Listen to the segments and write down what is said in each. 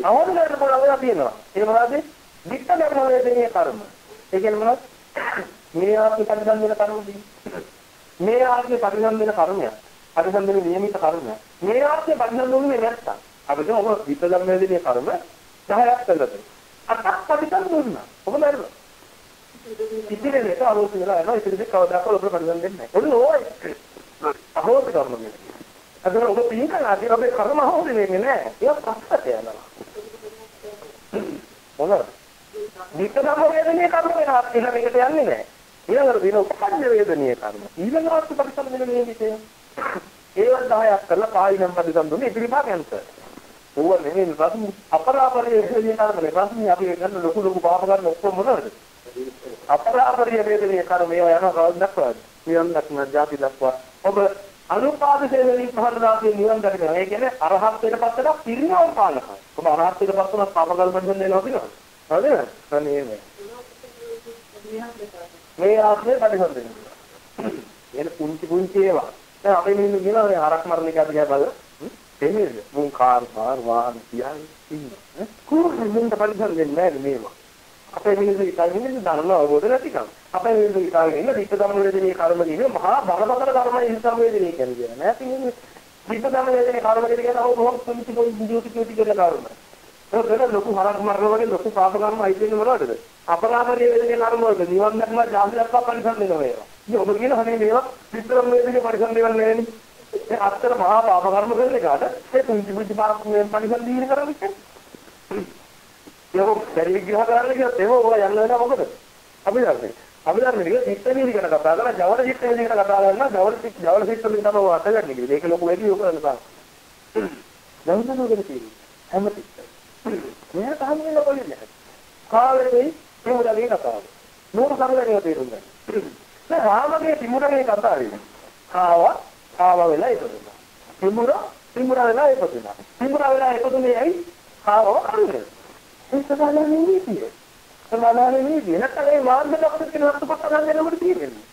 අවබෝධ කරගන්න පුළුවන් තියෙනවා. ඒ මොනවද? විත්ත ධර්ම වේදනීය කර්ම. ඒ කියන්නේ මොනවද? මේ ආත්ම පරිසම්බින කර්මදී. මේ ආත්ම පරිසම්බින කර්මයක්. පරිසම්බින නියමිත කර්මයක්. මේ ආත්ම පරිසම්බින්නේ නැත්තම් අපිට ඔබ විත්ත ධර්ම වේදනීය කර්ම 10ක් කළා. අත් පරිසම් දුන්නා. ඔබ නේද? ඉතින් මේක ආලෝචන වෙලා යනවා. ඉතින් කවදාකවත් ඔබ පරිසම් දෙන්නේ නැහැ. ඔන්න ඕයි. අහෝත කර්ම කියන්නේ. අද ඔබ පින් කළාදී ඔබේ කර්ම හොද වෙන්නේ නැහැ. ඒක පස්සට යනවා. මොනවද? විකදම වේදනීය කර්ම වෙනවා. ඊළඟ එකට යන්නේ නැහැ. ඊළඟට දින උපපන්න වේදනීය කර්ම. ඊළඟට පරිසම්පදන මේ විදිහේ. ඒවත් 10ක් කරලා කායිනම් පරිසම්පදුනේ ඉතිරිපා කැන්සර්. ඕව නෙමෙයි ප්‍රශ්න අපරාපරිය වේදනීය කර්මනේ ප්‍රශ්නේ අපි ගන්න ලොකු ලොකු පාප ගන්න ඔක්කොම මොනවද? අපරාපරිය වේදනීය කර්ම ඒවා යනවා කවදාවත් දක්වාද? නිවන් දක්න ಜಾති දක්වා. ඔබ අනුපාද සේවනී පහළදාසේ නිවන් දකිනවා. ඒ කියන්නේ අරහත්ත්වයට පස්සට පිරිනවම් පානකයි. ඔබ අරහත්ත්වයට පස්සම පාපකල්පෙන් දෙනවා කියනවා. හරිද? අනේ මේ. මේ ආත්මේ පරිසම්පදනය. එන පුංචි පුංචි ඒවා. දැන් අපි මිනිස්සු කියනවා මේ හරක් මරණ එක අපි බලලා. එන්නේද? මුන් කාර් කාර් වාහන කියන්නේ ඉන්නේ. කොහොමද මුන්ට පරිසම්පදන්නේ නැහැ මේවා. අපේ මිනිස්සු ඉතින් මිනිස්සු දන්නවා අවබෝධ නැතිකම. අපේ මිනිස්සු ඉතින් ඉන්න දීප ධම්ම වේදනීය කර්ම කියන්නේ මහා බලපතර ධර්මයි හිතම වේදනීය කියන්නේ. නෑ පින්නේ දීප ධම්ම වේදනීය කර්ම කියන්නේ ඔව් බොහොම පුංචි පුංචි ජීවිත කීටි කියලා කර්ම. ඒක ලොකු හරක් මරන වගේ ලොකු පාප කර්ම අයිති වෙන්නේ මොනවටද? අපරාධය වේදනීය කර්ම වලට නිවන් දැක්ම ජාති දක්වා පරිසම් දෙනවා ඒවා. ඉතින් ඔබ කියන හනේ මේවා දීප ධම්ම වේදනීය පරිසම් දෙවන්නේ නෑනේ. ඒ අත්තර මහා පාප කර්ම කරන එකට ඒ පුංචි පුංචි පාප පරිසම් දීන කරන්නේ. ඒක පරිවිග්‍රහ කරන්න කියොත් ඒක ඔය යන්න වෙනවා මොකද? අභිධර්මයේ. අභිධර්මයේ කියන චිත්ත නීති ගැන කතා කරලා ජවල චිත්ත නීති ගැන කතා කරනවා ජවල චිත්ත ජවල චිත්ත වලින් තමයි ඔය අතගන්නේ කියලා. ඒක ලොකු වැඩි යොක කරන්න බෑ. දවසනෝගෙන තියෙන්නේ. හැම චිත්ත. මෙයා තාම වෙන පොලිස් නැහැ. කාලේ තිමුරගේ කතාව. නూరు සංගලණය තේරුම් ගන්න. දැන් රාමගේ තිමුරගේ කතාවේ. ආව ආව වෙලා ඉපදුණා. තිමුර තිමුර වෙලා ඉපදුණා. තිමුර වෙලා ඉපදුනේ ඇයි? ආව අන්නේ. ඒ සමානන්නේ නීතිය. සමානන්නේ නීතිය. නැත්නම් මේ මාර්ග ලක්ෂණ කියන අර්ථපත ගන්න දෙනකොට තියෙන්නේ.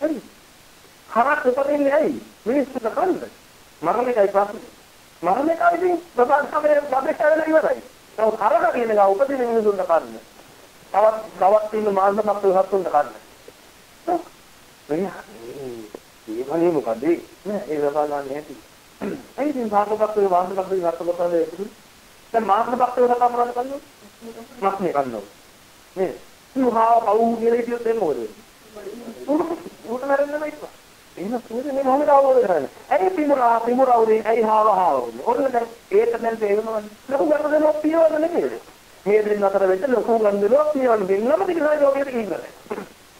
හරි. හරක් උපදින්නේ ඇයි? මිනිස්සුන්ට කන්නේ. මරණයයි ප්‍රශ්නේ. මරණයයි ඉතින් ප්‍රබන්ධ සමයේ බබේශාවල ඉවරයි. තව හරක කියන එක උපදින මිනිස්සුන්ට කන්නේ. තවත් තවත් තියෙන මාර්ග ලක්ෂණ හත්තුන්ට කන්නේ. මේ ඒ වගේ මොකද? නෑ ඒ සමානන්නේ නැති. ඒ ඉතින් භාගපත්‍රේ වාහනපත්‍රේ හත්පත්‍රේ දැන් මාර්ග බක්තේ කතා කරන්න කලින් ප්‍රශ්නේ ගන්නවා. මේ සුහාව පවු කියලා හිටියොත් එන්නේ මොකද වෙන්නේ? උඩ නරන්න නෑ එහෙනම් සූර්ය මේ මොහොමද අවබෝධ කරගන්න. ඇයි පිමුරා පිමුරා උදේ ඇයි හාව හාව උදේ. ඔන්න දැන් ඒක දැන් තේරෙනවද? ලොකු ගන්නදෙනක් පියවද නෙමෙයි. මේ දෙන්න අතර වෙච්ච ලොකු ගන්නදෙනක් පියවන දෙන්නම තිකලා යෝගයට කිව්වද?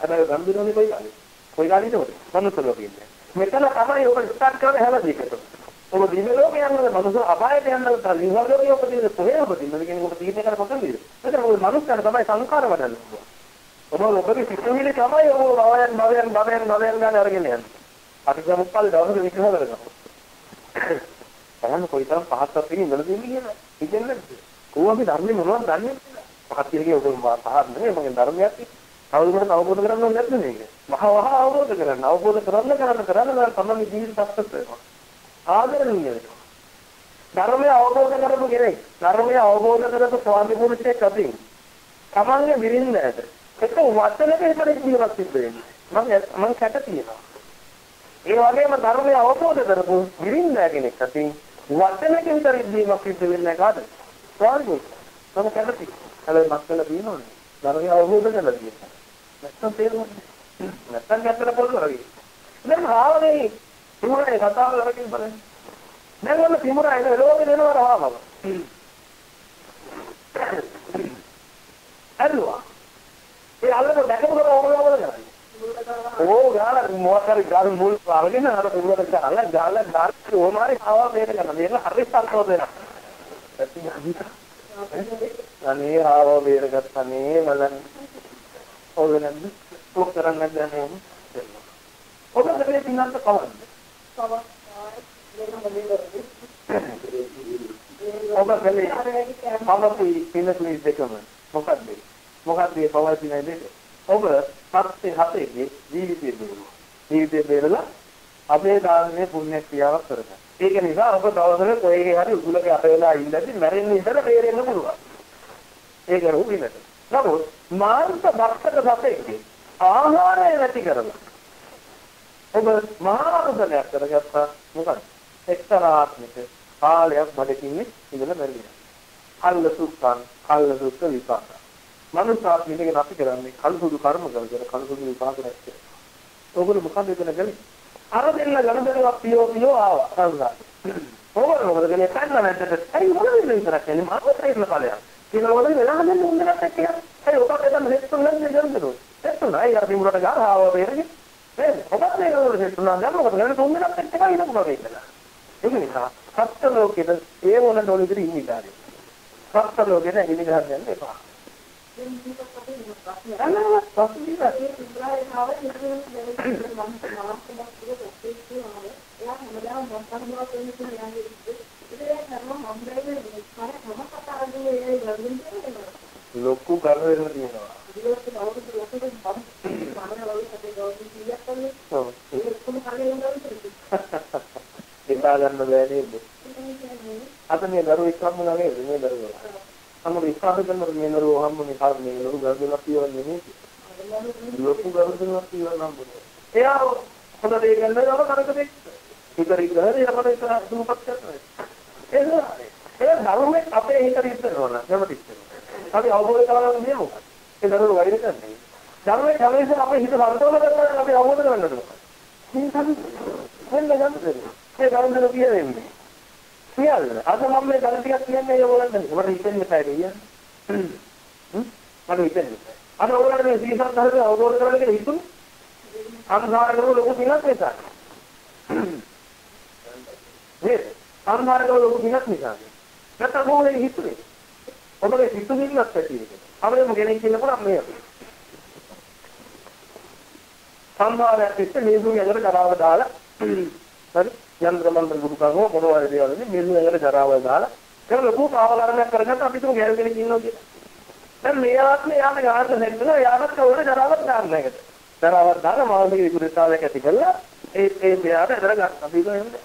අර ගන්නදෙනනේ කොයි කාලේ? කොයි කාලේද උඩ? මනුස්ස ලෝකෙ ඉන්නේ. මෙතන තමයි ඔබ ස්ටාර්ට් කරන්නේ හැම දෙයකටම. ඔබ දින ලෝකේ යනකොට මනුස්ස අපායට යනකොට දින ලෝකේ උපදින කොහේ උපදිනද කියන එක තීරණය කරලා කොතනද? එතන ඔබ මනුස්සයන්ට තමයි සංකාර වඩන්නේ. ඔබ ඔබගේ සිතුවිලි තමයි ඔබ භවයන් භවයන් භවයන් භවයන් ගන්න අරගෙන යන්නේ. අතිසමුප්පාද දවසක විග්‍රහ කරනවා. බලන්න කොයිතරම් පහත් අපේ ඉඳලා තියෙන්නේ කියලා. හිතෙන්නේ කොහොමද ධර්මයේ මොනවද දන්නේ? පහත් කියන්නේ ඔබ පහත් නෙමෙයි මගේ ධර්මයක්. කවුරුහරි අවබෝධ කරගන්න ඕනේ නැද්ද මේක? මහ වහ අවබෝධ කරගන්න. අවබෝධ කරන්න කරන්න කරන්න තමයි ජීවිත සක්සස් වෙනවා. ආදරණීය වෙනවා. ධර්මය අවබෝධ කරපු කෙනෙක් ධර්මය අවබෝධ කරපු ස්වාමි පුරුෂයෙක් අතින් තමන්ගේ විරින්දට එක වචනක හිතේ ජීවත් වෙන්නේ. මම මම කැට තියෙනවා. ඒ වගේම ධර්මය අවබෝධ කරපු විරින්ද කෙනෙක් අතින් වචනක විතර ජීවත් සිද්ධ වෙන්නේ කාටද? ස්වාමි මම කැටති. හැබැයි මස්සල දිනවනේ. ධර්මය අවබෝධ කරලා තියෙනවා. නැත්තම් තේරුන්නේ. නැත්තම් ගැත්තට පොල් වගේ. දැන් ආවනේ තිමුරේ කතාව කරගෙන බලන්න. දැන් ඔන්න තිමුරා එන ලෝකේ දෙනවා රවාමම. අල්ලුවා. ඒ අල්ලන දැකපු කර ඕන ඕන කරන්නේ. ඕ ගාලා මොකක් හරි ගාල් මුල් අරගෙන අර තිමුරට ගාලා ගාලා ගාල් ඕමාරි ආවා මේක කරන. මේක හරි සල්තෝ දෙනවා. අනේ ආවා බේරගත්තා නේ බලන්න. ඔය නැද්ද? ඔක් කරන්නේ නැද්ද නේද? ඔබ දෙන්නේ පින්නන්ත කවද්ද? ඔබ කලේ පවතුයි පිනතුයි දෙකම මොකක්ද මොකක්ද මේ පවතින දෙක ඔබ සත්‍ය හතේදී ජීවිතේ බේරුවා ජීවිතේ බේරලා අපේ දාන්නේ පුණ්‍ය ක්‍රියාවක් කරගන්න ඒක නිසා ඔබ දවසක කොහේ හරි උගලක අත වෙලා ඉඳද්දි මැරෙන්න ඉඳලා බේරෙන්න පුළුවන්. ඒක රුවිනට. නමුත් මාංශ භක්තක සතෙක්ගේ ආහාරය නැති කරලා ඔබ මහා කුසලයක් කරගත්තා මොකද? එක්තරා ආත්මික කාලයක් බඩකින් ඉඳලා මැරිලා. කල්ල සුඛං කල්ල සුඛ විපාක. මනුෂ්‍යාත් මිදගෙන අපි කරන්නේ කල්සුදු කර්ම කරගෙන කල්සුදු විපාක නැත්තේ. ඕගොල්ලෝ මොකද එතන ගලේ? අර දෙන්න ගණදෙනවා පියෝ පියෝ ආවා සංසාර. ඕගොල්ලෝ මොකද ගලේ කන්න නැද්දට ඇයි මොකද මේ විතරක් කියන්නේ මාවත් ඉන්න කාලයක්. කියලා වල වෙලා හදන්න උන්දරත් එක්ක ඇයි ඔකට එතන හෙට්ටුන් නැන්නේ ගන්දරෝ. හෙට්ටුන් අය අපි මුරට ගාව බේරගෙන. නේද? ඔකට මේ වල හෙට්ටුන් නම් මොකද ගලේ තුන්දරත් එක්ක ඉන්න පුළුවන් කියලා. ඒක නිසා සත්ත්ව ලෝකෙද ඒ වුණ ඩොලි විතර ඉන්නේ ඉතාලේ. සත්ත්ව ලෝකෙද ඉන්නේ ගහන්න යන්න එපා. ලොකු ගර්වයෙන් තියෙනවා. ඉඳා ගන්න බෑ නේද? අද මේ දරුවෙක් හම්බ නේද මේ දරුවා. අම්ම විශ්වාස කරනවා මේ දරුවා හම්බ මේ කාර මේ දරුවා ගර්භයක් කියවන්නේ නේ. ලොකු ගර්භයක් කියවන්න හම්බුනේ. එයා හොඳ දෙයක් ගන්නවම කරකදේ. ඉතරි ගහරේ අපර ඉතර දුපත් කරනවා. ඒ ඒ දරුවෙක් අපේ හිතට ඉස්සරවන කැමතිද? අපි අවබෝධ කරගන්න මේ මොකක්ද? ඒ දරුවෝ වෛර කරන්නේ. දරුවෙක් හැමෝම අපේ හිත සම්තෝල කරගන්න අපි අවබෝධ කරගන්න ඕනේ. මේ තමයි වෙන්න ගන්න ඒ ගෞන්දර කියන්නේ. සියල්ල. අද මම මේ ගල ටිකක් කියන්නේ ඒගොල්ලන්ට මට හිතෙන්නේ නැහැ කියන්නේ. හ්ම් මට හිතෙන්නේ. අද ඕගොල්ලන්ට මේ සීසන් හරියට අවබෝධ කරගන්න කියලා හිතුනේ. අනුසාර කරපු ලොකු පිනක් නිසා. නේද? අනුසාර කරපු ලොකු පිනක් නිසා. නැත්නම් මොකද හිතුනේ? ඔබගේ හිතුවිල්ලක් ඇති ඒක. අපේම කෙනෙක් කියනකොට මේ අපි. සම්මානයක් ඉස්ස මේසුන් යකට කරාව දාලා හරි යන්ත්‍ර මන්ත්‍ර ගුරු කරනවා මොනවද දේවල්නේ මේසුන් යකට කරාව දාලා ඒක ලොකු පාවකරණයක් කරගත්ත අපි තුමු ගැල් කෙනෙක් ඉන්නවා කියලා. දැන් මේ ආත්මේ යාම ගානට හෙන්නලා යාමත් කවුරු කරාවක් දාන්න එකට. කරාවක් දාලා මානසික විකෘතිතාවයක් ඇති කළා ඒ ඒ මෙයාට ඇදලා ගන්න. අපි කියන්නේ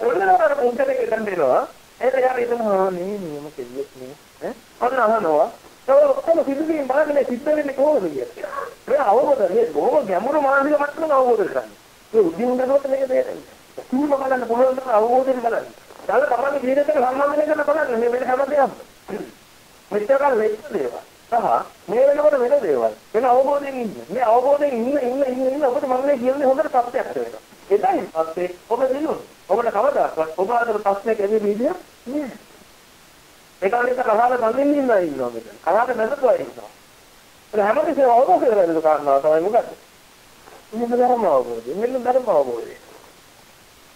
ඔන්නතර මුන්ටේ ගන්න දෙනවා. ඒක යාර හිතනවා නේ නියම කෙල්ලෙක් නේ. ඈ අන්න අහනවා ඒක ඔක්කොම සිද්ධියෙන් බලන්නේ සිද්ධ වෙන්නේ කොහොමද කියලා. ඒ අවබෝධ මේ බොහොම ගැඹුරු මානසික මට්ටමක අවබෝධ කරගන්න. ඒ උද්‍යම කරනකොට මේක තේරෙන්නේ. සීම බලන්න පුළුවන් නම් අවබෝධයෙන් බලන්න. ඊළ තමයි ජීවිතේට සම්බන්ධ කරන බලන්න මේ වෙන හැම දෙයක්ම. මෙච්චර ලෙච්ච දේවල්. සහ මේ වෙනකොට වෙන දේවල්. වෙන අවබෝධයෙන් ඉන්න. මේ අවබෝධයෙන් ඉන්න ඉන්න ඉන්න ඉන්න ඔබට මම මේ කියන්නේ හොඳට තත්ත්වයක් වෙනවා. එදායින් පස්සේ ඔබ දිනුන. ඔබට කවදාකවත් ඔබ අතර ප්‍රශ්නයක් ඇති විදිය නෑ. ඒකලිට කහාල බඳින්න ඉන්නවා ඉන්නවා මෙතන. කහාල නැතුව ඉන්නවා. ඒ හැමතිස්සෙම අවබෝධ කරගන්න කාරණාව තමයි මොකද්ද? මෙන්න ධර්ම අවබෝධය. මෙන්න ධර්ම අවබෝධය.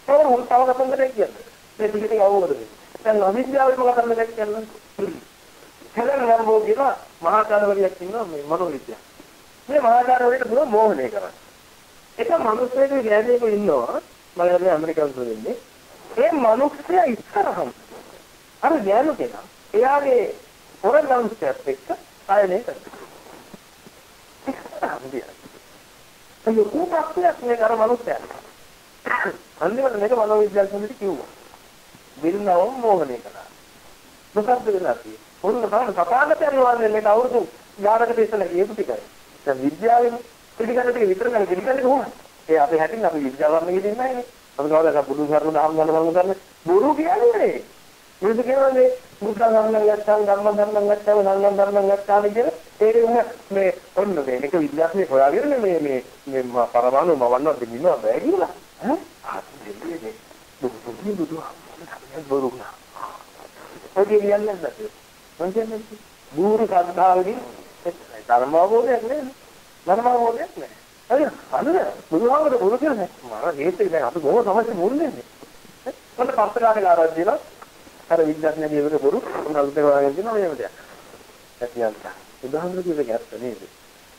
ඒක මොකක්ද තව කතන්දරයක් කියන්නේ. මේ ටික ටික අවබෝධ වෙන්න. දැන් අවිද්‍යාවෙන් මොකක්ද කරන්න කියන්නේ? හැලෙන නරඹෝ කියන මහා කාලවලියක් ඉන්නවා මේ මනෝවිද්‍යාව. මේ මහා කාලවලට පුළුවන් මෝහණය කරන්න. එක මිනිස්සෙක් ගෑණියෙකු ඉන්නවා මම කියන්නේ ඇමරිකානු දෙන්නේ. ඒ මිනිස්සයා ඉස්සරහම අර ගෑනු කෙනා එයාගේ හොරගම්ස්ටත් එක්ක ආයනේ කරනවා. ඉස්සරහම දිහා. ඒ කෝපක්තියක් මේ අර මිනිස්සයා. අන්තිමට මේක මනෝවිද්‍යාඥයෙක් කිව්වා. බිරිඳවම මෝහණය කළා. මොකක්ද වෙලා තියෙන්නේ? මොන තමයි කතාකට යනවානේ මේක අවුරුදු ගානකට ඉස්සෙල්ලා කියපු ටිකයි. දැන් විද්‍යාවෙන් පිළිගන්න ටික විතර නම් පිළිගන්නේ කොහොමද? ඒ අපේ හැටින් අපි විද්‍යාව වර්ණ කියන්නේ නැහැ නේ. අපි කවදාද බුදු සරණ දහම් ගන්න බලන්න කරන්නේ. බොරු කියන්නේ. මුරුදු කියන්නේ බුද්ධ ධර්ම ගත්තාම ධර්ම ධර්ම ගත්තාම සංඝ ධර්ම ගත්තාම කියන ඒක මේ ඔන්න මේක විද්‍යාත්මක හොයාගෙන මේ මේ මේ පරමාණු මවන්න දෙන්නවා බෑ කියලා. ඈ? ආ දෙන්නේ. බුදු බුදු නා. ඔය කියන්නේ නැද්ද? මොකද බුරු සද්ධාවකින් ධර්ම අවබෝධයක් නෑ. ධර්ම අවබෝධයක් නෑ. හරි අන්න බුදුහාමර බුදු කියන්නේ මම හේතුක දැන් අපි බොහෝ සමස්ත මුල්න්නේ. මොකද පස්තරාගේ ආරම්භ දිලා අර විද්‍යාඥයෙක් කියවක බොරු උනල්ට හොයාගෙන තියෙනවා මේව දෙයක්. ඇතියන්ත. උදාහරණ දෙකක් ඇත්ත නේද?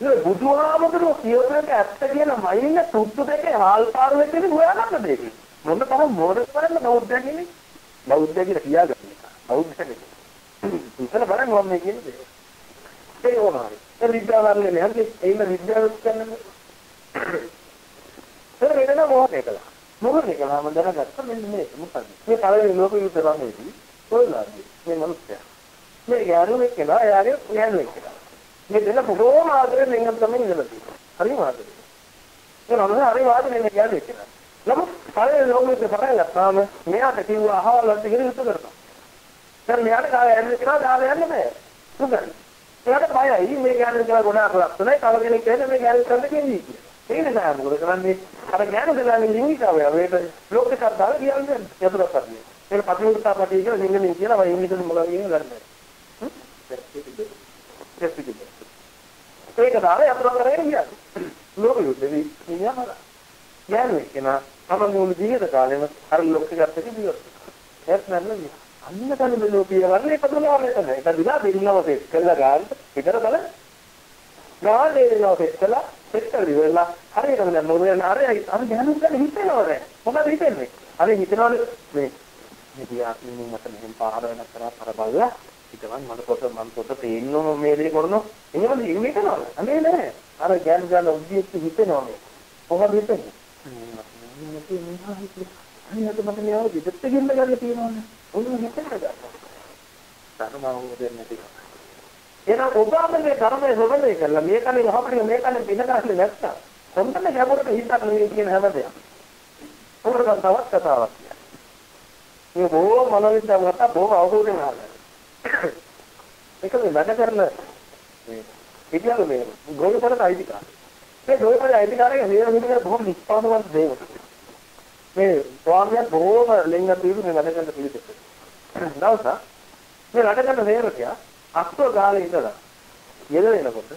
ඒ බුදුහාමර කියවක ඇත්ත කියන මයින්න තුත්තු දෙකේ හාල් පාර වෙන්නේ හොයාගන්න දෙයක්. මොන තරම් මෝඩ කරන්න බෞද්ධ කියන්නේ? බෞද්ධ කියලා කියාගන්න එක. බෞද්ධ කියන්නේ. ඉතල බලන්න මම මේ කියන්නේ. ඒ වුණායි. ඒ විද්‍යාවන්නේ නැහැ. ඒින විද්‍යාවක් කියන්නේ. ඒ වෙනම මොහොතේ කළා. මොකද? කියලා මම දැනගත්තා මෙන්න මේක මොකද මේ පළවෙනි ලෝක යුද්ධ රණේදී කොයිලාදී මේ මිනිස්සයා මේ යාළුවෙක් කෙනා එයාගේ යාළුවෙක් කෙනා මේ දෙන්න බොහෝම ආදරෙන් එංගම් තමයි ඉඳලා තියෙන්නේ හරිම ආදරෙන් ඒ නෝන හරි ආදරෙන් මේ යාළුවෙක් කෙනා නමුත් පළවෙනි ලෝක යුද්ධ පටන් ගත්තාම මෙයාට කිව්වා අහවල් වලට ගිහින් යුද්ධ කරනවා දැන් මෙයාට කාලය යන්න කියලා දාලා යන්න බෑ මොකද එයාට බයයි මේ යාළුවෙක් කියලා ගොඩාක් ලස්සනයි තව කෙනෙක් කියන්නේ මේ යාළුවෙක් කරන්න කියන්නේ කියලා ඒ නිසා මොකද කරන්නේ? අර ඥාන දලානේ ලිංගිකාවය මේක ලෝක කරදාලා කියන්නේ යතුරු කරන්නේ ඒක පතිමුත්තා පැටි කියලා සිංහලෙන් කියලා මම ඉංග්‍රීසියෙන් මොකක්ද කියන්නේ දන්නේ නැහැ. ඒක දාලා යතුරු කරගෙන ගියා ලෝක යුද්ධෙදී නියමද ඥානෙ කෙනා අපේ මුළු ජීවිත කාලෙම අර ලෝක කරත්තේ දියුත් ඒත් නන්නේ අන්න කන්නේ ලෝකීය වර්ණේ පදනවා නේද ඒක දිලා දෙන්නවසේ කළා ගන්න විතර බල ගානේ දෙනවසේ කළා. පෙත්තල ඉවරලා හරියටම දැන් මොකද යන අර අර දැනුම් ගන්න හිතෙනවද මොකද හිතෙන්නේ? අර හිතනවනේ මේ මේ දියා ඉන්නේ මට මෙහෙම පාර වෙන කරා පර බලලා හිතවන් මට පොත මම පොත පේන්නම මේ දේ කරනවා එහෙම ඉන්නේ කරනවා අනේ නෑ. අර ගැන ගන්න උද්දීප්ති හිතෙනවා මේ. කොහොමද හිතෙන්නේ? අනේ අද මට මේ විදත් ගෙන්න ගන්න තියෙනවනේ. ඔන්න හිතෙන්න ගන්න. ධර්මවෝ දෙන්නේ නැති එහෙනම් ඔබාමගේ ධර්මයේ සොබලේ කරලා මේ කන්නේ වහපරිය මේ කන්නේ පින ගන්න නැත්තම් සම්බන්ධ ගැඹුරට හිතක් නෙවෙයි කියන හැමදේම. උඹට තවත් කතාවක් කියන්න. මේ බොහෝ මනෝවිද්‍යාව මත බොහෝ අවබෝධයෙන් ආලා. ඒක මේ වැඩ කරන මේ ඉතිහාස මේ ගෝලපරට අයිතිකාර. මේ ගෝලපරට අයිතිකාරගේ හේතු හිතේ බොහෝ නිෂ්පාදනවත් දේව. මේ ස්වාමියා බොහෝම ලෙන්ග පිළි මේ වැඩ කරන පිළිසෙත්. දවසක් මේ වැඩ කරන හේරකියා අක්ෂර ගාලේ ඉඳලා යෙද වෙනකොට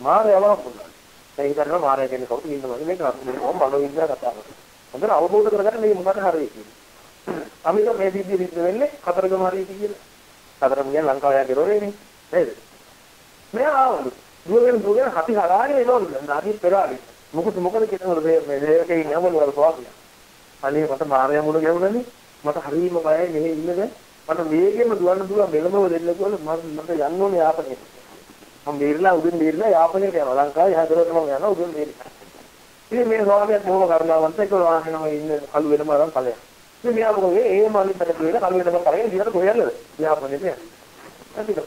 මාර යවන පුළුවන්. දැන් හිතන්න මාරය කියන්නේ කවුද ඉන්නවද මේක මොම් බලෝ ඉඳලා කතා කරනවා. හොඳට අවබෝධ කරගන්න මේ මොකට හරිය කියන්නේ. අමික මේ සිද්ධිය සිද්ධ වෙන්නේ කතරගම හරිය කියලා. කතරගම කියන්නේ ලංකාව යාගේ රෝරේනේ. නේද? මෙයා ආවලු. දුවගෙන දුවගෙන හති හදාගෙන එනවලු. දැන් හරි පෙරාලි. මොකද මොකද කියනවලු මේ මේ දෙයකින් යමලු වල ස්වාමියා. අනේ මට මාරය මුණ ගැහුණනේ. මට හරිම බයයි මෙහෙ ඉන්නද මට වේගෙම දුවන්න පුළුවන් මෙලමව දෙන්න කියලා මම මට යන්න ඕනේ යාපනයට. මම බීරලා උදින් බීරලා යාපනයට යනවා. ලංකාවේ හැදෙරට මම යනවා උදින් බීරලා. ඉතින් මේ ස්වාමියාත් බොහොම කරුණාවන්ත ඒක වාහනම ඉන්න කළු වෙනම අරන් ඵලයක්. ඉතින් මෙයා මොකද ඒ මාළි පැට කියලා කළු වෙනම කරගෙන දිහාට කොහෙන්ද? යාපනයට යන්නේ. හරිද?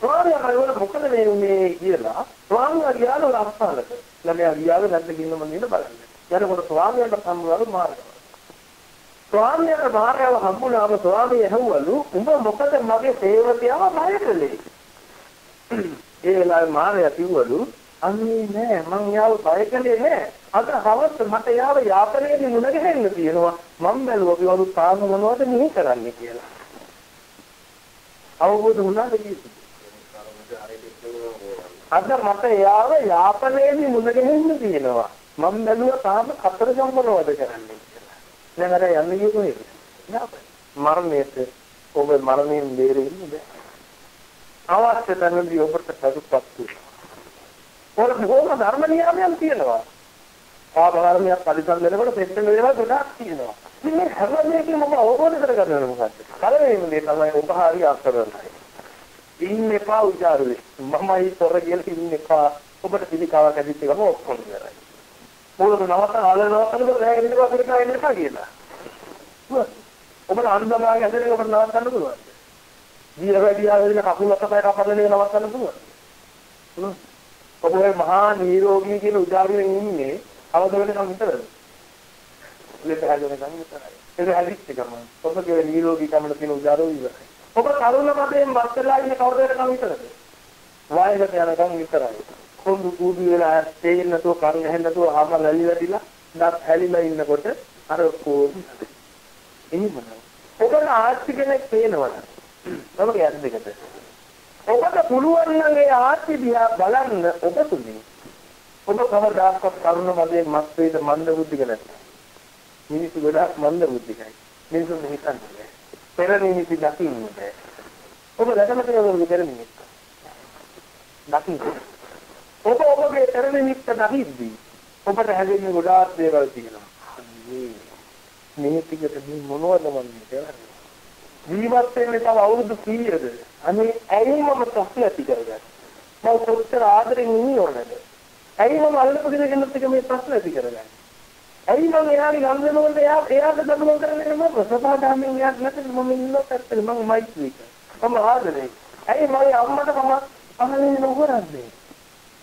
ස්වාමියා කරුණ මොකද මේ මේ කියලා ස්වාමියා ගියාලු රස්සාලට. ළමයා ගියාලු නැද්ද කින්න මම නේද බලන්නේ. යනකොට ස්වාමියාට සම්බුලාරු මාර්ගය. ස්වාමියාට මාර්යාව හම්බුනාම ස්වාමිය ඇහුවලු උඹ මොකද මගේ සේවකයාව බය කළේ? ඒ වෙලාවේ මාර්යා කිව්වලු අනේ නෑ මං යාව බය කළේ නෑ. අද හවස මට යාව යාපනයේදී මුණ ගැහෙන්න තියෙනවා. මම බැලුවා කිව්වලු තාම මොනවද මෙහි කරන්නේ කියලා. අවබෝධ වුණාද කීයද? අද මට යාව යාපනයේදී මුණ ගැහෙන්න තියෙනවා. මම බැලුවා තාම කතරගම මොනවද කරන්නේ කියලා. දැන් අර යන්නේ කොහෙද? මරණයට ඔබ මරණයෙන් බේරෙන්නේ බෑ. අවශ්‍ය තැනදී ඔබට සතුටුපත් වෙනවා. ඔය බොහොම ධර්ම නියමයන් තියෙනවා. ආභාරණයක් පරිසම් වෙනකොට පෙට්ටන දේවල් ගොඩාක් තියෙනවා. ඉතින් මේ හැම දෙයක්ම මම අවබෝධ කරගන්න ඕනේ මොකක්ද? පළවෙනිම දේ තමයි උපහාරي අක්කරණයි. ඉන්න එපා උජාරුවේ. මමයි තොර කියලා ඉන්න එපා. ඔබට පිළිකාවක් ඇදිච්ච ගම ඔක්කොම ඉවරයි. මොකද නවත්තන ආලනවත්තන බෑගෙන ඉන්න පස්සේ කා එන්න එපා කියලා. ඔබට අන්දමාගේ ඇදලා ඔබට නවත්තන්න පුළුවන්. ජීර වැඩි ආවෙන කකුල අතපය කපන්න නවත්තන්න පුළුවන්. ඔබ ඔය මහා නිරෝගී කියන උදාහරණයෙන් ඉන්නේ අවද වෙනකම් විතරද? ලෙඩ හැදෙනකම් විතරයි. ඒක හැදිච්ච ගමන්. ඔබගේ නිරෝගී කමන තියෙන උදාහරණ ඉවරයි. ඔබ කරුණ පදයෙන් වත්තලා ඉන්නේ කවුද වෙනකම් විතරද? වායකට යනකම් විතරයි. කොඳු කුඩු වෙලා තේින්න නැතුව කරු ඇහෙන්න නැතුව ආම ලැලි වැටිලා දත් හැලිලා ඉන්නකොට අර කොහොමද? එහෙමද? ඔබට ආර්ථික කෙනෙක් පේනවද? ඔබ කියන්නේ දෙකට. ඔබට පුළුවන් නම් ඒ ආර්ථික දිහා බලන්න ඔබ තුලින්. ඔබ කවදාකවත් කරුණ මදයෙන් මත් වේද මන්ද බුද්ධික නැත්නම්. මිනිස්සු ගොඩාක් මන්ද බුද්ධිකයි. මිනිස්සු හිතන්නේ. පෙර නිමිති දකින්නේ. ඔබ දැකලා තියෙනවද පෙර නිමිති? දකින්නේ. ඔබ ඔබගේ පෙර නිමිත්ත දකිද්දී ඔබට හැදෙන්නේ ගොඩාක් දේවල් තියෙනවා. මේ ටිකට මේ මොනවද මම කියන්නේ? ජීවත් වෙන්නේ තව අවුරුදු කීයද? අනේ ඇයි මම ප්‍රශ්න ඇති කරගන්නේ? මම කොච්චර ආදරෙන් ඉන්නේ ඕනද? ඇයි මම අල්ලපු දෙයකින් එක මේ ප්‍රශ්න ඇති කරගන්නේ? ඇයි මම එයාගේ ගම්දෙනුවන්ට එයා එයාට දඬුවම් කරන්නේ මම ප්‍රසපාදාමෙන් එයාට නැත්නම් මම ඉන්නත් ඇත්තට මම මයිත්‍රි එක මම ආදරේ ඇයි මගේ අම්මට මම අහන්නේ නොකරන්නේ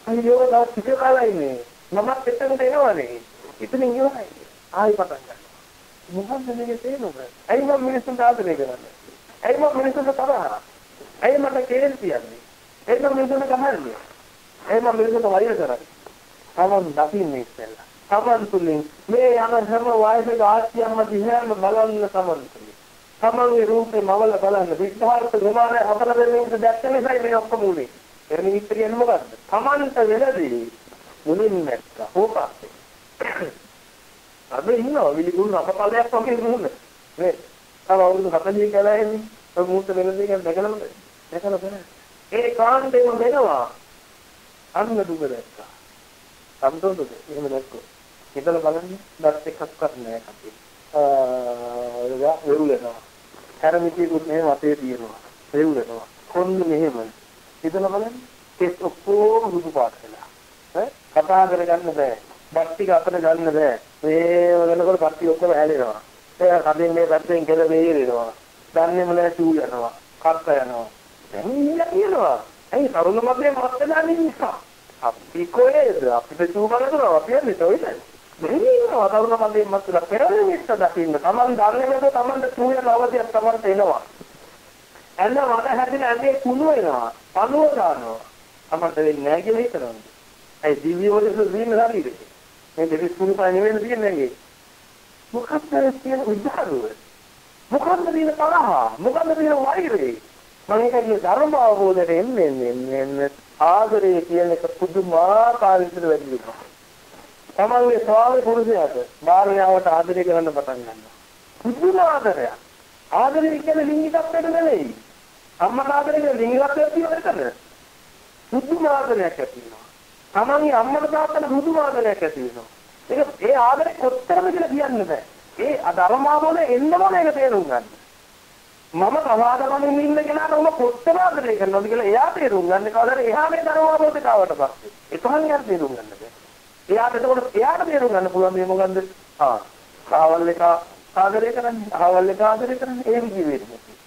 අයියෝ දා පිට කාලා ඉන්නේ. මමත් එතනට එනවනේ. ඉතින් ඉවරයි. ආයි පටන් ගන්න. මොකක්ද මේකේ තේරුම? ඇයි මම මිනිස්සුන්ට ආදරේ කරන්නේ? ඇයි මම මිනිස්සුන්ට තරහ ඇයි මට කේල් කියන්නේ ඇයි මම මිනිස්සුන්ට කහන්නේ ඇයි මම මිනිස්සුන්ට වෛර කරන්නේ? තමන් දකින්නේ ඉස්සෙල්ලා. තමන් තුලින් මේ යන හැම වයසක ආශ්‍රියම්ම දිහාම බලන්න තමන් තුලින් තමන්ගේ රූපේ මවල බලන්න. විස්තරක විමානය හතර දෙනෙකුට දැක්ක නිසා මේ ඔක්කොම උනේ. එන මිත්‍රියන් මොකද්ද? තමන්ට වෙලදී මුලින් නැත්තා. හොපස්සේ අද ඉන්නවා. විලිගුණ අපපලයක් වගේ නුනේ නේ? තව අවුරුදු 40 කියලා එන්නේ ඔය මුහුර්ත වෙලදී කියන දැකලම දැකලා බලන්න ඒ කාණ්ඩේම වෙනවා. අන්න දුක දැක්කා. සම්තෝෂද එහෙම දැක්කෝ හිතලා බලන්න. දත් එකක්වත් නැහැ කපේ. ආ වෙරුලනවා. හැරමිටියකුත් මෙහෙම අතේ තියෙනවා. වෙරුලනවා. කොන්න මෙහෙම. හිතලා බලන්න කෙස් ඔක්කොම සුදු පාට වෙලා. ඈ කතා කරගන්න බෑ. බක්ටික අතට ගන්න බෑ. මේ වෙනකොට බක්ටි ඔක්කොම හැලෙනවා. ඒ කඩෙන් මේ පැත්තෙන් කෙල වේරෙනවා. දන්නේම නැහැ චූ යනවා. කක්ක යනවා. දැන් ඉන්න කියනවා. ඇයි තරුණ මැදේ මත් වෙලා ඉන්නේ? අපි කොහෙද අපිට චූ බලනවා අපි යන්නේ තොයිද? මෙහෙම වදවුන මන්දේ මත්ලා පෙරමිස්ස දකින්න තමන් දන්නේ නැතුව තමන්ට චූ යන අවධියක් තමන්ට එනවා. එන්න මට හැදින ඇඳේ කුණු වෙනවා. පණුව ගන්නවා. තමන්ට වෙන්නේ නැහැ කියලා හිතනවා. ඒ දිව්‍ය වලට දින ශරීරේ. මේ දෙවි කුණු පානේ වෙන තියෙන්නේ නැහැ. මොකක්ද කියන උදාහරණ මොකක්ද තියෙන තරහ මොකක්ද තියෙන වෛරය මම කියන්නේ ධර්ම අවබෝධයට එන්නේ එන්නේ ආදරය කියන එක පුදුමාකාර විදිහට වැඩි වෙනවා තමන්ගේ ස්වාමි පුරුෂයාට භාර්යාවට ආදරය කරන්න පටන් ගන්නවා පුදුම ආදරයක් ආදරය කියන්නේ ලිංගිකත්වයට නෙවෙයි අම්මට ආදරය කියන්නේ ලිංගිකත්වයට තියෙන එක පුදුම ආදරයක් ඇති වෙනවා තමන්ගේ අම්මට තාත්තට පුදුම ආදරයක් ඇති වෙනවා ඒක ඒ ආදරේ කොච්චරද කියලා කියන්න බෑ. ඒ අධර්මාවල එන්න ඕන ඒක තේරුම් ගන්න. මම සමාදමමින් ඉන්න කෙනාට උන කොච්චර ආදරේ කරනවද කියලා එයා තේරුම් ගන්න කවදාද එහා මේ ධර්මාවලට ආවට පස්සේ. ඒකහන් යාර තේරුම් ගන්න බෑ. එයාට එතකොට එයාට තේරුම් ගන්න පුළුවන් මේ මොකන්ද? ආ. කාවල් එක ආදරේ කරන්නේ, ආවල් එක ආදරේ කරන්නේ එහෙම කිව්වේ නෑ.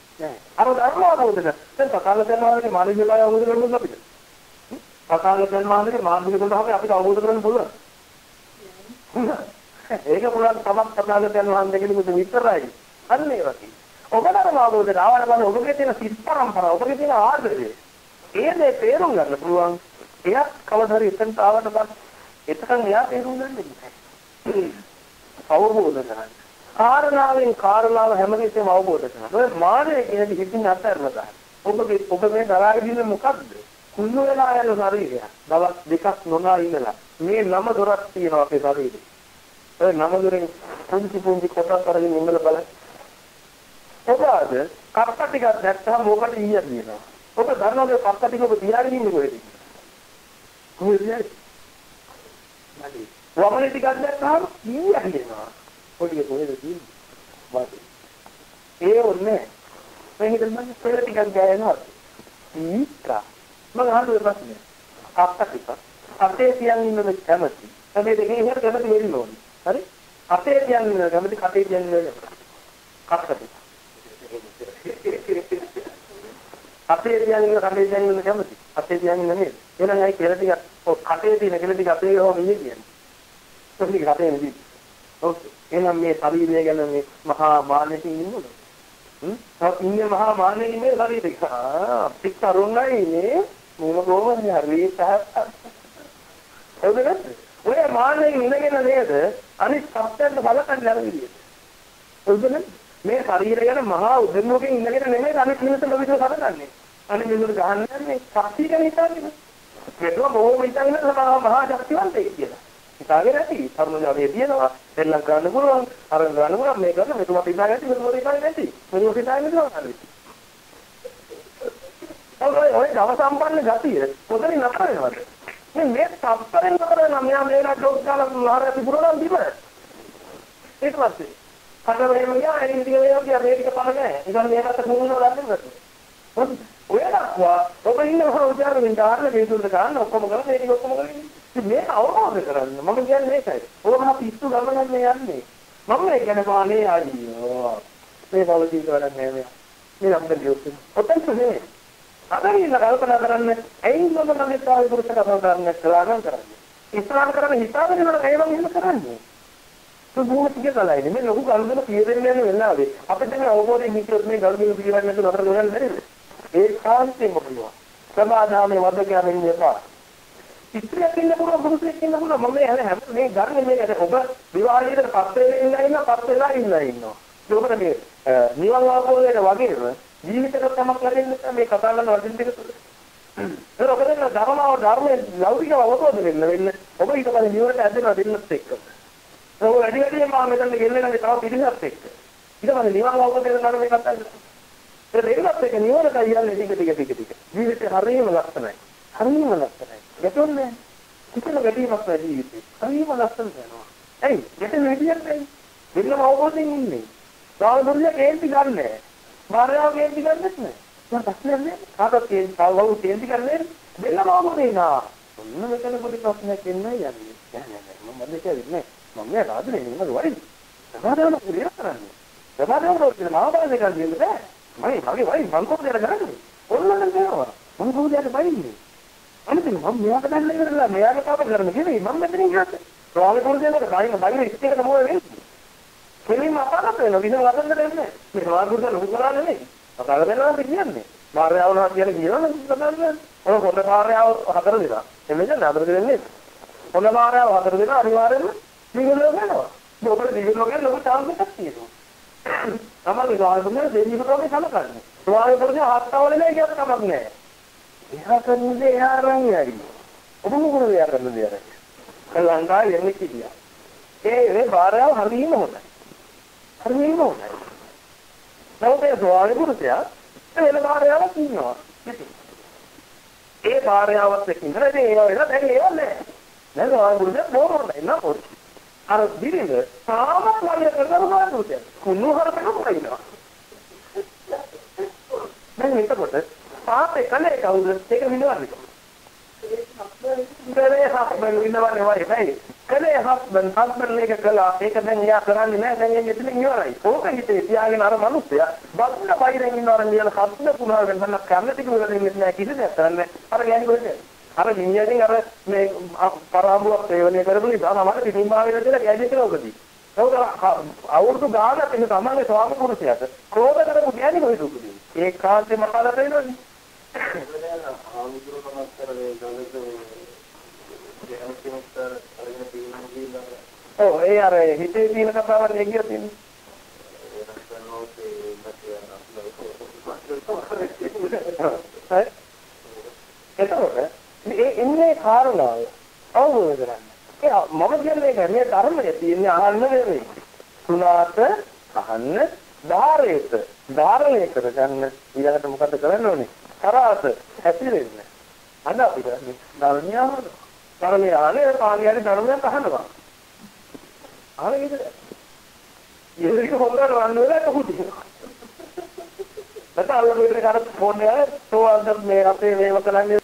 අර ධර්මාවලට දැන් පකාල කරනවාගේ මානසික වෙලාව අවබෝධ කරගන්න අපිට. පකාල කරනවාගේ මානසික වෙලාව අපිට අවබෝධ කරගන්න පුළුවන්. ඒක පුළුවන් තමක් තථාගතයන් වහන්සේ කෙනෙකුට විතරයි. අන්න ඒ වගේ. ඔබට අර අවබෝධය ආවන බලන්න ඔබගේ තියෙන සිත් පරම්පරාව, ඔබගේ තියෙන ආදරය. ඒ දේ තේරුම් ගන්න පුළුවන්. එයා කවදා හරි එතනට ආවට බලන්න. එතකන් එයා තේරුම් ගන්න ඉන්නේ. අවබෝධ කරගන්න. කාරණාවෙන් කාරණාව හැම කෙනෙක්ම අවබෝධ කරගන්න. ඔය මානෙ කියන හිතින් අත්හැරලා දාන්න. ඔබගේ ඔබ මේ දරාගෙන ඉන්නේ මොකද්ද? කුණු වෙලා යන ශරීරය. දවස් දෙකක් නොනා ඉඳලා මේ නම දොරක් තියෙනවා අපේ ශරීරේ. ඒ නම දොරෙන් පුංචි පුංචි කොටස් අරගෙන ඉන්නල බලන්න. ඔබද කප්ප ටිකක් දැක්කම මොකට ඊය දිනවා. ඔබ දන්නවද කප්ප ටික ඔබ තියාගෙන ඉන්නේ කොහෙද? කොහෙද යන්නේ? නැලි. වමනේ ටිකක් දැක්කම ඊය දිනවා. පොඩි කොහෙද තියෙන්නේ? වාදේ. ඒ ඔන්නේ. මේ හිතන්න මම පෙර ටිකක් ගෑනවා. ඊකා. මම අහන්නේ ප්‍රශ්නේ. කප්ප ටික අතේ තියන් ඉන්නද කැමති. මේ දෙකේ ඉහළ කැමති වෙන්න ඕනේ. හරි? අතේ තියන් ඉන්නද කැමති කටේ තියන් ඉන්නද? කක්කට. අතේ තියන් ඉන්න කටේ තියන් ඉන්න කැමති. අතේ තියන් ඉන්න නේද? එහෙනම් අයි කෙල ටික ඔව් කටේ තියෙන කෙල ටික අතේ ගහම ඉන්නේ කියන්නේ. ඒක කටේ නෙදී. ඔව් එහෙනම් මේ ශරීරය ගැන මේ මහා මානෙකින් ඉන්නවද? හ්ම්? තව ඉන්නේ මහා මානෙකින් මේ ශරීරය. ආ අපි කරුණයි නේ. මොන කොහොමද හරි සහ එවද නැද්ද? ඔය මානෙන් ඉඳගෙන නේද අනිත් සත්‍යයන්ට බලකන්නේ අර විදියට. එවද නැද්ද? මේ ශරීරය ගැන මහා උදෙන්වකින් ඉඳගෙන නෙමෙයි අනිත් මිනිස්සුන්ට විතර බලකන්නේ. අනිත් මිනිස්සුන්ට ගහන්නේ මේ ශක්තිය ගැන හිතන්නේ. මේක බොහොම හිතන්නේ මහා මහා ශක්තිවන්තයෙක් කියලා. හිතාගෙන ඇති. තරුණ ජාතිය තියෙනවා දෙල්ලක් ගන්න පුළුවන් අර ගන්න පුළුවන් මේක ගන්න මෙතුමා හිතාගෙන ඇති මෙතුමා හිතාගෙන ඇති මෙතුමා හිතාගෙන ඉන්නවා ඔය ඔය ගව සම්පන්න ගතිය පොතේ නතර වෙනවද මේ මේ සම්පරෙන් නතර වෙනවා මෙයා මේලා ඩොක්ටරලා ලහර පිපුරනවා බිම. ඊට පස්සේ කඩ වෙන ගියා එනින් ටික වේවා කිය මේ ටික පණ නැහැ. ඉතින් මේකට කුණුන දන්නේ නැද්ද ඔය දක්වා ඔබ ඉන්න හොර උදාරමින් ඩාර්ල වේදුල්ල ගන්න ඔක්කොම කරලා මේ ටික ඔක්කොම කරලා ඉතින් මේක අවබෝධ කරගන්න මම කියන්නේ මේකයි. ඕකම පිස්සු ගමනක් මේ යන්නේ. මම මේ කියන්නේ මානේ අයියෝ. මේ පොලිසිය කරන්නේ මේ. මේ නම් දෙවියෝ. ඔතන නේ. අදින් ඉන්න කල්පනා කරන්න ඇයි මම මගේ තායි පුරුෂ කතා කරන්නේ කියලා නම් කරන්නේ. ඉස්ලාම් කරන්නේ හිතාගෙන ඉන්න ඒ වගේ එහෙම කරන්නේ. ඒක බොහොම ටික කලයි නේ ලොකු කල්පන පියෙදෙන්නේ යන වෙලාවේ අපිට මේ අවබෝධයෙන් හිතුවොත් මේ ගල්මිණු පියවන්නේ නැතුව නතර කරගන්න බැරිද? ඒ කාන්තේම පුළුවන්. සමාධාමයේ වද කියන්නේ එපා. ඉස්ත්‍රියක් ඉන්න පුළුවන් පුරුෂයෙක් ඉන්න පුළුවන් මම මේ හැම මේ ගන්න මේ ඔබ විවාහයට පස් වෙලා ඉන්න පස් වෙලා ඉන්න ඉන්නවා. ඒකට මේ නිවන් අවබෝධයට වගේම ජීවිතේට තමක් ලැබෙන්න මේ කතා කරන වචන ටික තුළ. ඒක ඔබ දෙන්න ධර්මාව ධර්මයේ ලෞකික අවබෝධ වෙන්න වෙන්න ඔබ ඊට පස්සේ නිවනට ඇදෙනවා දෙන්නත් එක්ක. ඒක වැඩි වැඩියෙන් මම මෙතන ගෙල්ලන්නේ තව පිළිසත් එක්ක. ඊට පස්සේ නිවන් අවබෝධ කරගන්න මේ කතා කරන්නේ. ඒ දෙකත් එක්ක නිවනට යන්නේ ටික ටික ටික ටික. ජීවිතේ හරියම ලක්ෂණයි. හරියම ලක්ෂණයි. ගැටුන්නේ කිසිම ගැටීමක් නැහැ ජීවිතේ. හරියම ලක්ෂණ වෙනවා. ඇයි? ගැටෙන්නේ නැතිවෙන්නේ. දෙන්නම අවබෝධයෙන් ඉන්නේ. සාවධානය කේන්ති ගන්නෑ. මාර්යාව කේන්ති ගන්නෙත් නෑ. දැන් ප්‍රශ්නයක් නෑ. කාටවත් කේන්ති කවවු කේන්ති කරන්නේ දෙන්නම අවබෝධයෙන් නා. ඔන්න මෙතන පොඩි ප්‍රශ්නයක් එන්නේ යන්නේ. නෑ නෑ මම මම කියන්නේ මම මේ රාජනේ නේද වයි. සමාදාන පුරිය කරන්නේ. සමාදාන පුරිය මාබාලේ කරන්නේ නෑ. මම මගේ වයි මං කොහොමද කරන්නේ? ඔන්නනම් නේවා. මම කොහොමද යන්නේ අනිත් මම මෙයාට දැන්න ඉවරලා මෙයාට කතා කරන්න කිව්වේ මම මෙතනින් ගියත් ස්වාමි පුරුෂයන්ට කයින් බයින ඉස්තිකට මොකද වෙන්නේ කෙලින්ම අපාගත වෙනවා විසම වදන්න දෙන්නේ මේ ස්වාමි පුරුෂයන් ලොකු කරා නෙමෙයි කතා කරනවා කියන්නේ මාර්යාව නම් කියන කියනවා කතාන්නේ ඔය හොඳ මාර්යාව හතර දෙනා එමෙන්න හතර දෙන්නේ හොඳ මාර්යාව හතර දෙනා අනිවාර්යෙන්ම දිගලෝ වෙනවා ඔබට දිගලෝ කියන ලොකු chance එකක් තියෙනවා තමයි ස්වාමි පුරුෂයන් දෙවියන්ට තමයි සලකන්නේ ස්වාමි පුරුෂයන් හත්තාවල නෑ කියන්න කමක් නෑ එහා කරන්නේ එහා අරන් යයි. ඔබ මොකද එහා කරන්නේ අර? ලංකාවේ යන්නේ කියා. ඒ ඒ භාර්යාව හරියම හොඳයි. හරියම හොඳයි. නමුත් ඒ ස්වාමි පුරුෂයා වෙන භාර්යාවක් ඉන්නවා. ඒ භාර්යාවත් එක්ක ඉඳලා ඉතින් ඒවා වෙලා දැන් ඒවා නෑ. දැන් ස්වාමි පුරුෂයා බොරොන්නේ නෑ අර දිරිඳ සාමත් වගේ කරනවා පුරුෂයා. කුණු හරපෙන්න මොකයිනවා. දැන් එතකොට පාපේ කලේ කවුද? ඒක විඳවන්නේ. කලේ හස්බන්ඩ් විඳවන්නේ වයි නයි. කලේ හස්බන්ඩ් හස්බන්ඩ් එක කළා. ඒක දැන් එයා කරන්නේ නැහැ. දැන් එයා මෙතන ඉවරයි. ඕක හිතේ තියාගෙන අර මිනිස්සයා බද්ද බයිරෙන් ඉන්නවර කියලා හස්බන්ඩ් පුනා වෙන කන්න ටික වෙන්නේ නැහැ කිසි දෙයක් කරන්නේ. අර ගෑණි කොහෙද? අර මිනිහගෙන් අර මේ පරාඹුවක් සේවනය කරපු නිසා තමයි වෙලා කියලා ගෑණි කියලා ඔකදී. ඒක අවුරුදු ගානක් ඉන්න තමයි ස්වාමි පුරුෂයාට ක්‍රෝධ කරපු ගෑණි කොහෙද උපදින්නේ? ඒ කාන්තේ මහාලට වෙනවනේ. ඔව් ඒ අර හිතේ තියෙන කතාවක් නේ කියලා තියෙන්නේ. එතකොට මේ ඉන්නේ කාරණාව අවබෝධ කරගන්න. ඒ මම කියන්නේ මේ ධර්මයේ තියෙන අහන්න නෙවෙයි. සුණාත අහන්න ධාරේත ධාරණය කරගන්න ඊළඟට මොකද කරන්න ඕනේ? කරාත හැසිරෙන්න. අන්න අපිට මේ ධර්මයම ධර්මය ආනේ පාළියනේ ධර්මයක් අහනවා. ආනේ ඒක හොඳට වන්න වෙලා කොහොමද? නැත්නම් අල්ල මෙතන කර ෆෝන් එකේ තෝවන්ද මේ අපේ මේව කරන්නේ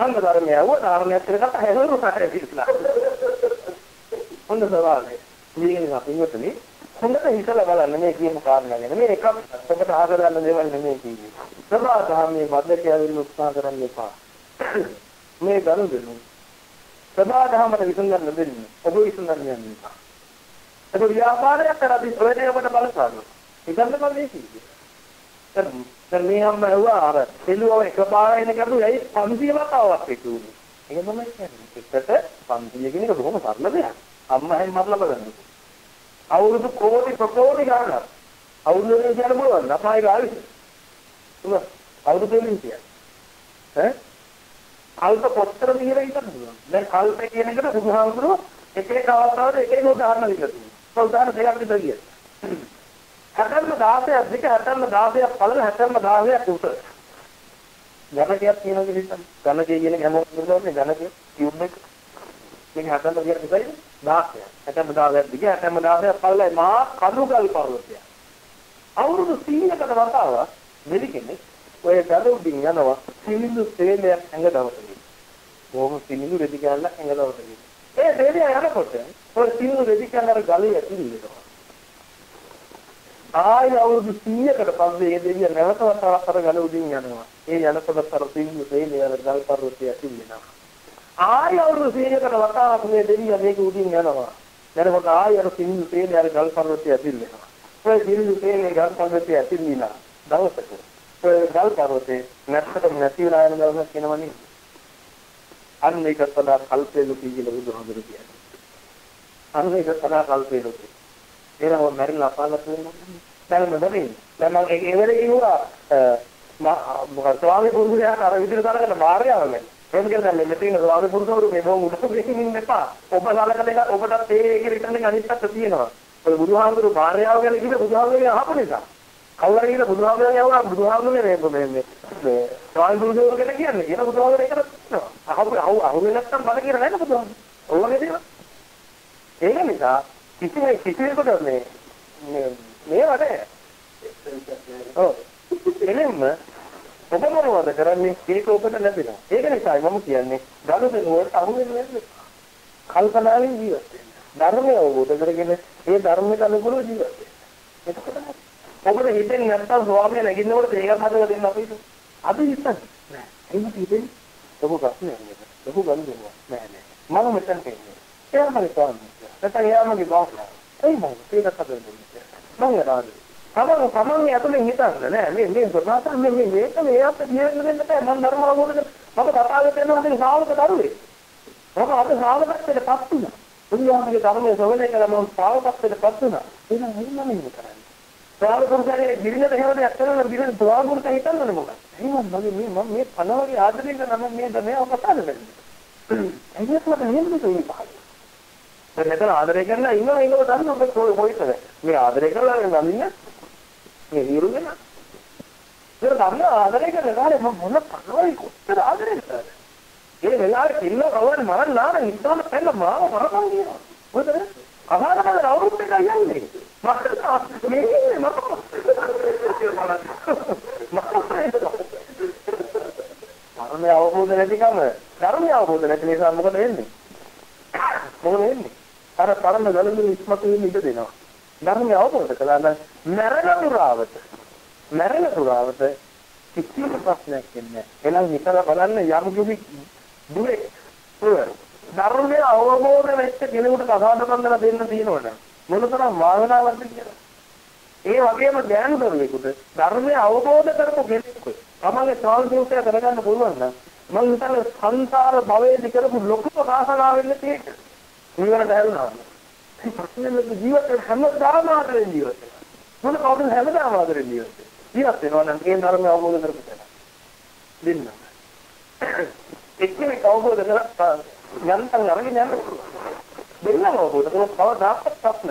අන්න ධර්මය ආව ධර්මයක් කරකට හැදෙනවා හැදිලා. හොඳ සවාලේ. මේකෙන් අපි ඉවතනේ හොඳට හිතලා බලන්න මේ කියමු කාරණා ගැන. මේ එකම ඔබට ආස ගන්න දේවල් නෙමෙයි කියන්නේ. සබාධාමයේ මැදට ඇවිල්ලා උත්සාහ කරන්න එපා. මේ ගනු දෙනු. සබාධාමයට විසඳන්න දෙන්න. ඔබ විසඳන්න යන්න එපා. ඒක ව්‍යාපාරයක් කරද්දී ඔයදී ඔබට බලපානවා. හිතන්න බෑ මේක. දැන් මේ හැම ඇහුවා අර එළුවව එකපාරයින් කරු ඇයි 500 වතාවක් හිතුනේ. ඒක තමයි කියන්නේ. එකට 500 කියන එක බොහොම සරල දෙයක්. අම්මා හැම මරලා බලන්න. අවුරුදු කෝටි ප්‍රකෝටි ගණනක් අවුරුදු වෙන කියන බලන්න අපායක ආවිස තුන අවුරුදු දෙකකින් කියන්නේ ඈ කල්ප කොච්චර විහිර හිතන්න පුළුවන් දැන් කල්ප කියන එකට බුදුහාමුදුරුවෝ එක එක අවස්ථාවල එක එක උදාහරණ දීලා තියෙනවා උදාහරණ දෙකක් විතර කියනවා හැටම 16ක් දෙක හැටම 16ක් පළල හැටම 16ක් උස ඝනකයක් තියෙනවා කියලා හිතන්න ඝනකය කියන හැමෝම දුන්නෝනේ ඝනකය කියුම් එක මේක හැටම කියන විතරයි 16ක්. 60000ක් දිග 60000ක් පළලයි මහා කඳුගල් පර්වතය. අවුරුදු 100කට වතාවක් මෙලි කෙනෙක් ඔය ගල උඩින් යනවා සිනිඳු තේලයක් ඇඟ දවසකින්. බොහොම සිනිඳු රෙදි කැල්ලක් ඇඟලවට ගිහින්. ඒ දෙවියන් යනකොට ඔය සිනිඳු රෙදි කැල්ල අර ගලේ ඇතුළේ ඉන්නවා. ආය අවුරුදු 100කට පස්සේ ඒ දෙවියන් නැවත වතාවක් අර ගල උඩින් යනවා. ඒ යනකොට අර සිනිඳු තේලේ අර ගල් පර්වතය ඇතුළේ යනවා. ආය අවුරුදු 100කට වතාවක් මේ දෙවියන් මේක උඩින් යනවා. යනකොට ආය අර සිනිඳු තේලේ අර ගල් පර්වතය ඇතුළේ යනවා. ඔය සිනිඳු තේලේ ගල් පර්වතය ඇතුළේ ඉන්න දවසක ඔය ගල් පර්වතේ නැත්තටම නැති වෙලා යන දවසක් එනවනේ. අන්න ඒක සදා කල්පේලු කියලා බුදුහාමුදුරු කියන්නේ. අන්න ඒක සදා කල්පේලු. ඒරව මැරිලා අපාගත වෙනවා. දැන් මොකද දැන් මම ඒ වෙලේ කිව්වා මම ස්වාමි පුරුෂයා අර විදිහට කරගෙන මාර්යාවගෙන. එහෙම කියලා දැන් මෙතන ස්වාමි පුරුෂවරු මේ බොහොම උඩින් ඉන්න එපා. ඔබ සලකන එක ඔබටත් ඒ ඒකේ රිටර්න් එක අනිත් පැත්ත තියෙනවා. ඔය බුදුහාමුදුරු මාර්යාව ගැන කිව්වේ බුදුහාමුදුරුගේ අහපු නිසා. කවුරු හරි කියලා බුදුහාමුදුරුවෝ යවුවා බුදුහාමුදුරුවෝ මේ මේ මේ ස්වාමි පුරුෂවරු ගැන කියන්නේ. ඒක බුදුහාමුදුරුවෝ ඒකට කියනවා. අහු අහු අහු නැත්තම් බල කියලා නේද බුදුහාමුදුරුවෝ. ඔයගේ දේවල්. ඒක නිසා කිසි කිසිවෙකුට මේ මේ වගේ ඔව්. එනෙම ඔබ මොනවද කරන්නේ? ඒක ඔබට ලැබෙනවා. ඒක නිසායි මම කියන්නේ. ගරු දෙනුවට අහු වෙන්නේ නැහැ කල්පනාවෙන් ජීවත් වෙන්න. ධර්මය අවබෝධ කරගෙන ඒ ධර්මයට අනුකූලව ජීවත් වෙන්න. එතකොට ඔබට හිතෙන්නේ නැත්තම් ස්වාමියා නැගින්නකොට ඒකත් හදලා දෙන්න අපිට. අද හිතන්නේ නෑ. එහෙම හිතෙන්නේ ඔබ ප්‍රශ්නයක් නේද? ඔබ ගන්න දෙනවා නෑ නෑ. මම මෙතන ඉන්නේ එයාම ස්වාමී නැත්නම් එයාමගේ බාහුව එයි මම ඒක හදලා දෙන්නේ මම යනවා තමන් තමන් ඇතුලෙන් හිතන්න නෑ මේ මේ ප්‍රකාශන මේ මේ මේක මේ අපිට ජීවිත දෙන්න බෑ මම ධර්ම අවබෝධ කර මම කතාවෙත් වෙනවා මේ ශ්‍රාවක දරුවේ මම අද ශ්‍රාවකත්වයට පත් වුණා බුදුහාමගේ ධර්මයේ ශ්‍රවණය කළා මම ශ්‍රාවකත්වයට පත් වුණා එහෙනම් එහෙම නෙමෙයි කරන්නේ ශ්‍රාවකුන්ගේ ගිරිනද එහෙමද ඇත්තටම ගිරින ශ්‍රාවකුන්ට හිතන්නනේ මොකක්ද එහෙනම් මගේ මේ මම මේ පණ වගේ ආදරය කරන මම මේ ධර්මය අවකතාද වෙන්නේ එහෙනම් මට එහෙමද කියන්නේ දැන් මෙතන ආදරය කරලා ඉන්නවා ඉන්නව දන්න ඔබ කොයිද මේ ආදරය කරලා නමින්න මේ හිරුගෙන ඒක ගන්න ආදරය කරන කාලේ මම මොන පනවයි කොච්චර ආදරය කරාද? ඒ වෙලාවේ ඉන්න කවදාද මරන්න නාන ඉන්නවම පෙන්න මාව මරකම් කියනවා. මොකද අහාරමද අවුරුදු දෙකක් යන්නේ. මට මේ මම මරණය අවබෝධ නැතිකම. ධර්මය අවබෝධ නැති නිසා මොකද වෙන්නේ? මොකද වෙන්නේ? අර පරම ගලඳු ඉස්මතු වෙන්න ඉඩ දෙනවා. ධර්මය අවබෝධ කළා නම් මරණ දුරාවත මරණ දුරාවත කිසිම ප්‍රශ්නයක් නැහැ. එහෙනම් හිතලා බලන්න යම් කිසි දුරේ ධර්මය අවබෝධ වෙච්ච කෙනෙකුට කසාද බඳලා දෙන්න තියෙනවනේ. මොනතරම් වාසනාවක්ද කියලා. ඒ වගේම ඥාන දරුවෙකුට ධර්මය අවබෝධ කරපු කෙනෙකුට තමන්ගේ ස්වාල්පෝෂය කරගන්න පුළුවන් නම් මම හිතන්නේ සංසාර භවයේදී කරපු ලොකුම වාසනාව වෙන්න තියෙන්නේ. නිවනට හැරුණා. ප්‍රශ්නේ ජීවිත හැමදාම ආදරෙන් ජීවත් වෙනවා. මොන කවුරුන් හැමදාම ආදරෙන් ජීවත් වෙනවා. ජීවත් වෙනවා නම් ඒ ධර්මය අවබෝධ කරගන්න. දෙන්න. එක්කෙනෙක් අවබෝධ කරලා යන්තම් අරගෙන යන්න පුළුවන්. දෙන්නම අවබෝධ කරලා කවදාකවත් ප්‍රශ්න